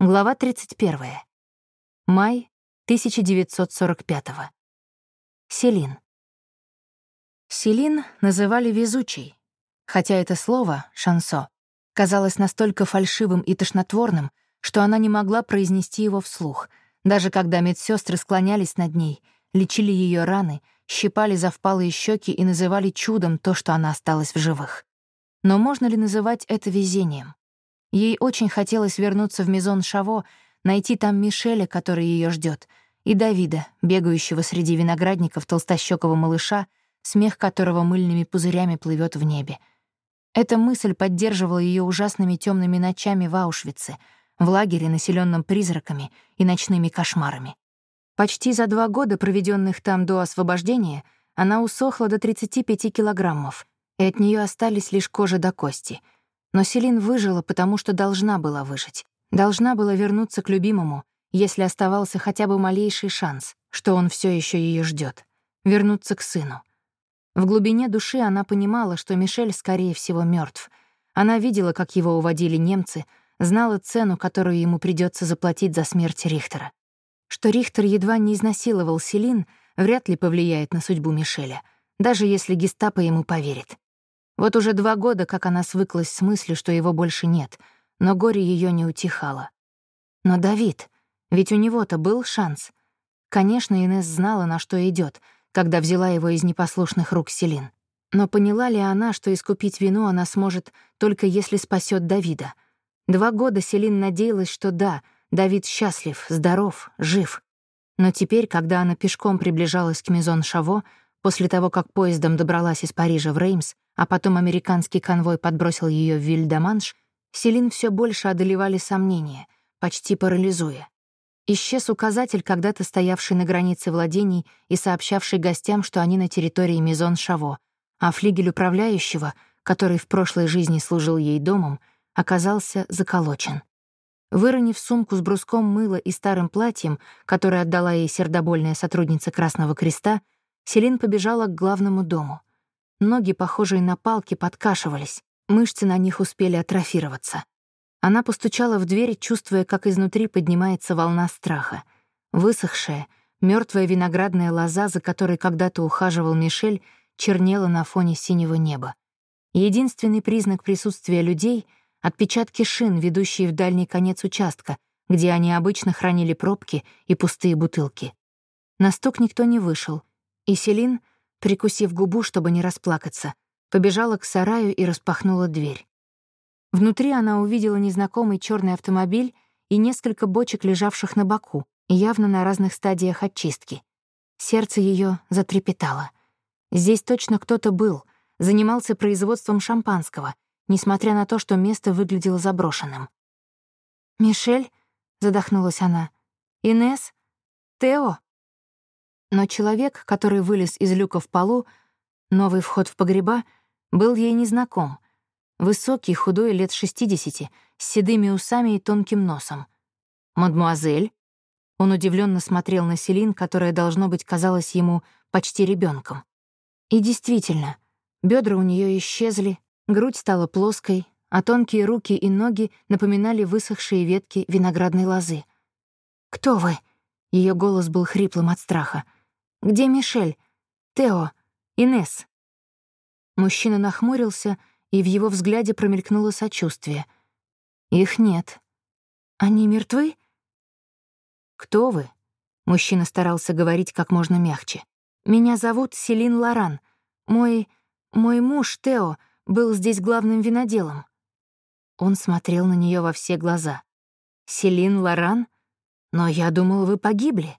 Глава 31. Май 1945. Селин. Селин называли везучей, хотя это слово, шансо, казалось настолько фальшивым и тошнотворным, что она не могла произнести его вслух, даже когда медсестры склонялись над ней, лечили ее раны, щипали за впалые щеки и называли чудом то, что она осталась в живых. Но можно ли называть это везением? Ей очень хотелось вернуться в Мизон Шаво, найти там Мишеля, который ее ждет, и Давида, бегающего среди виноградников толстощекого малыша, смех которого мыльными пузырями плывет в небе. Эта мысль поддерживала ее ужасными темными ночами в Аушвице, в лагере, населенном призраками и ночными кошмарами. Почти за два года, проведенных там до освобождения, она усохла до 35 килограммов, и от нее остались лишь кожа до кости — но Селин выжила, потому что должна была выжить. Должна была вернуться к любимому, если оставался хотя бы малейший шанс, что он все еще ее ждет. Вернуться к сыну. В глубине души она понимала, что Мишель, скорее всего, мертв. Она видела, как его уводили немцы, знала цену, которую ему придется заплатить за смерть Рихтера. Что Рихтер едва не изнасиловал Селин, вряд ли повлияет на судьбу Мишеля, даже если гестапо ему поверит. Вот уже два года, как она свыклась с мыслью, что его больше нет, но горе ее не утихало. Но Давид, ведь у него-то был шанс. Конечно, Инесс знала, на что идет, когда взяла его из непослушных рук Селин. Но поняла ли она, что искупить вину она сможет только если спасет Давида? Два года Селин надеялась, что да, Давид счастлив, здоров, жив. Но теперь, когда она пешком приближалась к Мизон Шаво, после того, как поездом добралась из Парижа в Реймс, а потом американский конвой подбросил ее в Вильдаманш, Селин все больше одолевали сомнения, почти парализуя. Исчез указатель, когда-то стоявший на границе владений и сообщавший гостям, что они на территории Мизон Шаво, а флигель управляющего, который в прошлой жизни служил ей домом, оказался заколочен. Выронив сумку с бруском мыла и старым платьем, которое отдала ей сердобольная сотрудница Красного Креста, Селин побежала к главному дому. Ноги, похожие на палки, подкашивались, мышцы на них успели атрофироваться. Она постучала в дверь, чувствуя, как изнутри поднимается волна страха. Высохшая, мертвая виноградная лоза, за которой когда-то ухаживал Мишель, чернела на фоне синего неба. Единственный признак присутствия людей — отпечатки шин, ведущие в дальний конец участка, где они обычно хранили пробки и пустые бутылки. На стук никто не вышел, и Селин — прикусив губу, чтобы не расплакаться, побежала к сараю и распахнула дверь. Внутри она увидела незнакомый черный автомобиль и несколько бочек, лежавших на боку, явно на разных стадиях очистки. Сердце ее затрепетало. Здесь точно кто-то был, занимался производством шампанского, несмотря на то, что место выглядело заброшенным. «Мишель?» — задохнулась она. «Инесс? Тео?» Но человек, который вылез из люка в полу, новый вход в погреба, был ей незнаком. Высокий, худой, лет шестидесяти, с седыми усами и тонким носом. «Мадмуазель?» Он удивленно смотрел на Селин, которая, должно быть, казалась ему почти ребенком. И действительно, бедра у нее исчезли, грудь стала плоской, а тонкие руки и ноги напоминали высохшие ветки виноградной лозы. «Кто вы?» Ее голос был хриплым от страха. Где Мишель? Тео? Инес? Мужчина нахмурился, и в его взгляде промелькнуло сочувствие. Их нет. Они мертвы? Кто вы? Мужчина старался говорить как можно мягче. Меня зовут Селин Лоран. Мой... мой муж, Тео, был здесь главным виноделом. Он смотрел на нее во все глаза. «Селин Лоран? Но я думал, вы погибли».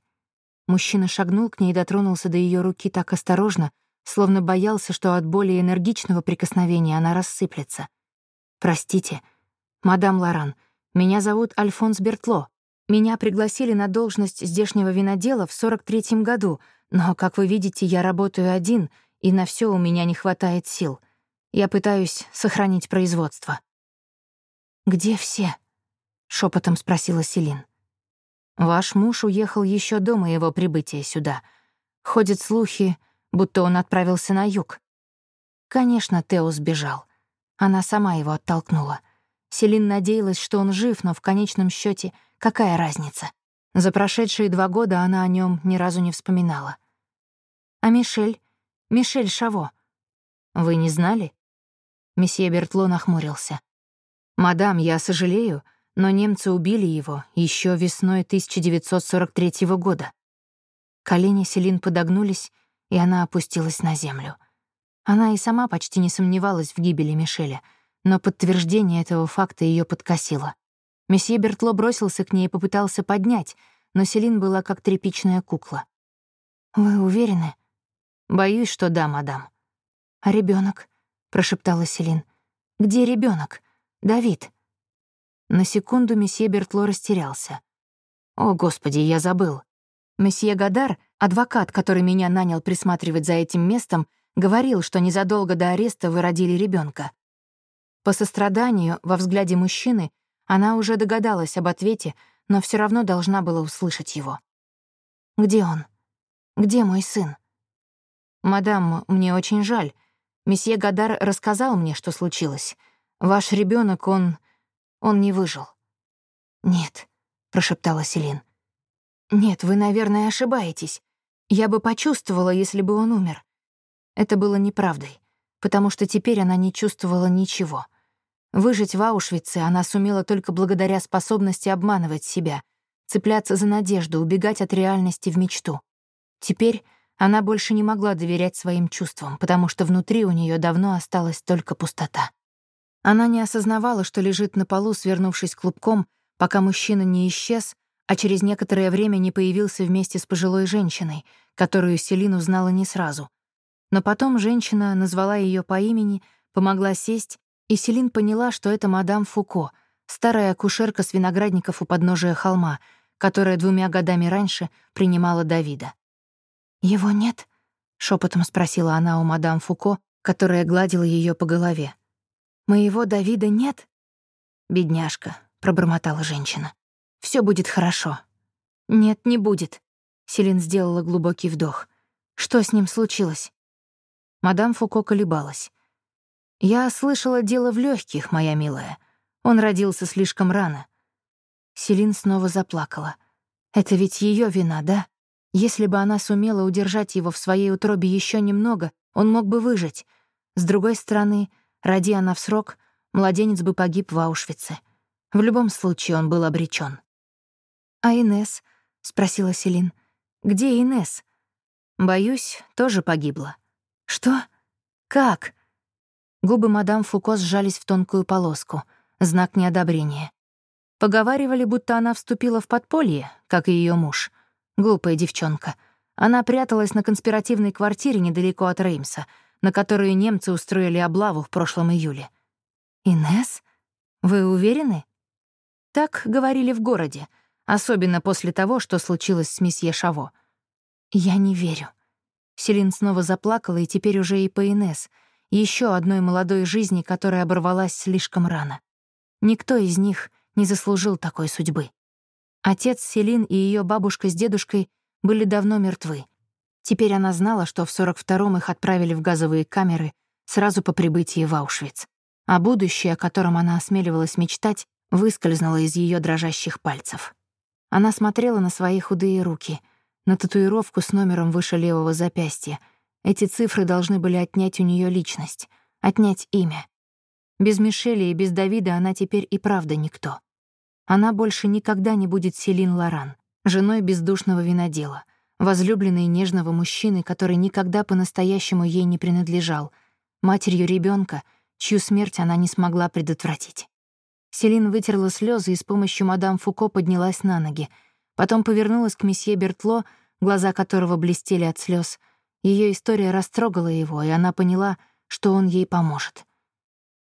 Мужчина шагнул к ней и дотронулся до ее руки так осторожно, словно боялся, что от более энергичного прикосновения она рассыплется. «Простите, мадам Лоран, меня зовут Альфонс Бертло. Меня пригласили на должность здешнего винодела в 43-м году, но, как вы видите, я работаю один, и на все у меня не хватает сил. Я пытаюсь сохранить производство». «Где все?» — шепотом спросила Селин. Ваш муж уехал еще до моего прибытия сюда. Ходят слухи, будто он отправился на юг. Конечно, Тео сбежал. Она сама его оттолкнула. Селин надеялась, что он жив, но в конечном счете, Какая разница? За прошедшие два года она о нем ни разу не вспоминала. «А Мишель? Мишель Шаво? Вы не знали?» Месье Бертло нахмурился. «Мадам, я сожалею, но немцы убили его еще весной 1943 года». Колени Селин подогнулись, и она опустилась на землю. Она и сама почти не сомневалась в гибели Мишеля, но подтверждение этого факта ее подкосило. Месье Бертло бросился к ней и попытался поднять, но Селин была как тряпичная кукла. «Вы уверены?» «Боюсь, что да, мадам». «А ребенок? прошептала Селин. «Где ребенок? Давид?» На секунду месье Бертло растерялся. «О, Господи, я забыл. Месье Гадар, адвокат, который меня нанял присматривать за этим местом, говорил, что незадолго до ареста вы родили ребенка. По состраданию во взгляде мужчины она уже догадалась об ответе, но все равно должна была услышать его. «Где он? Где мой сын?» «Мадам, мне очень жаль. Месье Гадар рассказал мне, что случилось. Ваш ребенок, он... он не выжил». «Нет», — прошептала Селин. «Нет, вы, наверное, ошибаетесь. Я бы почувствовала, если бы он умер». Это было неправдой, потому что теперь она не чувствовала ничего. Выжить в Аушвице она сумела только благодаря способности обманывать себя, цепляться за надежду, убегать от реальности в мечту. Теперь она больше не могла доверять своим чувствам, потому что внутри у нее давно осталась только пустота. Она не осознавала, что лежит на полу, свернувшись клубком, пока мужчина не исчез, а через некоторое время не появился вместе с пожилой женщиной, которую Селин узнала не сразу. Но потом женщина назвала ее по имени, помогла сесть, и Селин поняла, что это мадам Фуко, старая акушерка с виноградников у подножия холма, которая двумя годами раньше принимала Давида. «Его нет?» — шепотом спросила она у мадам Фуко, которая гладила ее по голове. «Моего Давида нет?» «Бедняжка», — пробормотала женщина. Все будет хорошо». «Нет, не будет», — Селин сделала глубокий вдох. «Что с ним случилось?» Мадам Фуко колебалась. «Я слышала дело в легких, моя милая. Он родился слишком рано». Селин снова заплакала. «Это ведь ее вина, да? Если бы она сумела удержать его в своей утробе еще немного, он мог бы выжить. С другой стороны, роди она в срок, младенец бы погиб в Аушвице. В любом случае он был обречен. «А Инес? спросила Селин. «Где Инес? «Боюсь, тоже погибла». «Что? Как?» Губы мадам Фуко сжались в тонкую полоску, знак неодобрения. Поговаривали, будто она вступила в подполье, как и ее муж. Глупая девчонка. Она пряталась на конспиративной квартире недалеко от Реймса, на которую немцы устроили облаву в прошлом июле. «Инес? Вы уверены?» Так говорили в городе — особенно после того, что случилось с месье Шаво. «Я не верю». Селин снова заплакала, и теперь уже и по Инесс, еще одной молодой жизни, которая оборвалась слишком рано. Никто из них не заслужил такой судьбы. Отец Селин и ее бабушка с дедушкой были давно мертвы. Теперь она знала, что в 42-м их отправили в газовые камеры сразу по прибытии в Аушвиц. А будущее, о котором она осмеливалась мечтать, выскользнуло из ее дрожащих пальцев. Она смотрела на свои худые руки, на татуировку с номером выше левого запястья. Эти цифры должны были отнять у нее личность, отнять имя. Без Мишели и без Давида она теперь и правда никто. Она больше никогда не будет Селин Лоран, женой бездушного винодела, возлюбленной нежного мужчины, который никогда по-настоящему ей не принадлежал, матерью ребенка, чью смерть она не смогла предотвратить. Селин вытерла слезы и с помощью мадам Фуко поднялась на ноги. Потом повернулась к месье Бертло, глаза которого блестели от слез. Ее история растрогала его, и она поняла, что он ей поможет.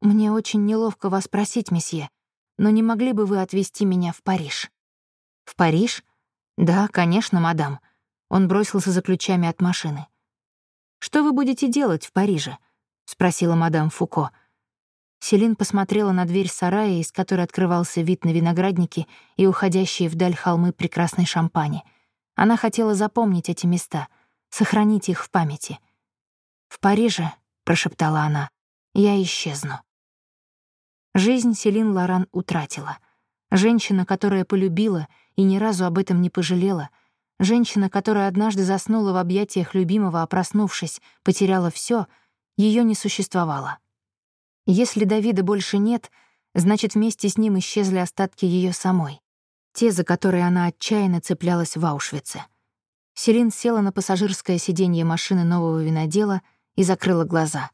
«Мне очень неловко вас просить, месье, но не могли бы вы отвезти меня в Париж?» «В Париж? Да, конечно, мадам». Он бросился за ключами от машины. «Что вы будете делать в Париже?» — спросила мадам Фуко. Селин посмотрела на дверь сарая, из которой открывался вид на виноградники и уходящие вдаль холмы прекрасной шампани. Она хотела запомнить эти места, сохранить их в памяти. «В Париже», — прошептала она, — «я исчезну». Жизнь Селин Лоран утратила. Женщина, которая полюбила и ни разу об этом не пожалела. Женщина, которая однажды заснула в объятиях любимого, а проснувшись, потеряла все, ее не существовало. Если Давида больше нет, значит, вместе с ним исчезли остатки ее самой. Те, за которые она отчаянно цеплялась в Аушвице. Селин села на пассажирское сиденье машины нового винодела и закрыла глаза.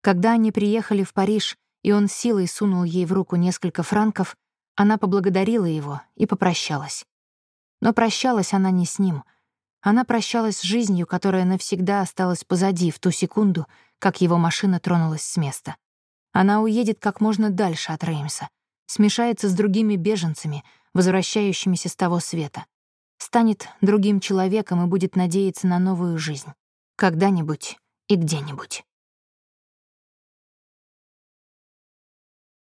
Когда они приехали в Париж, и он силой сунул ей в руку несколько франков, она поблагодарила его и попрощалась. Но прощалась она не с ним. Она прощалась с жизнью, которая навсегда осталась позади в ту секунду, как его машина тронулась с места. Она уедет как можно дальше от Реймса, смешается с другими беженцами, возвращающимися с того света, станет другим человеком и будет надеяться на новую жизнь. Когда-нибудь и где-нибудь.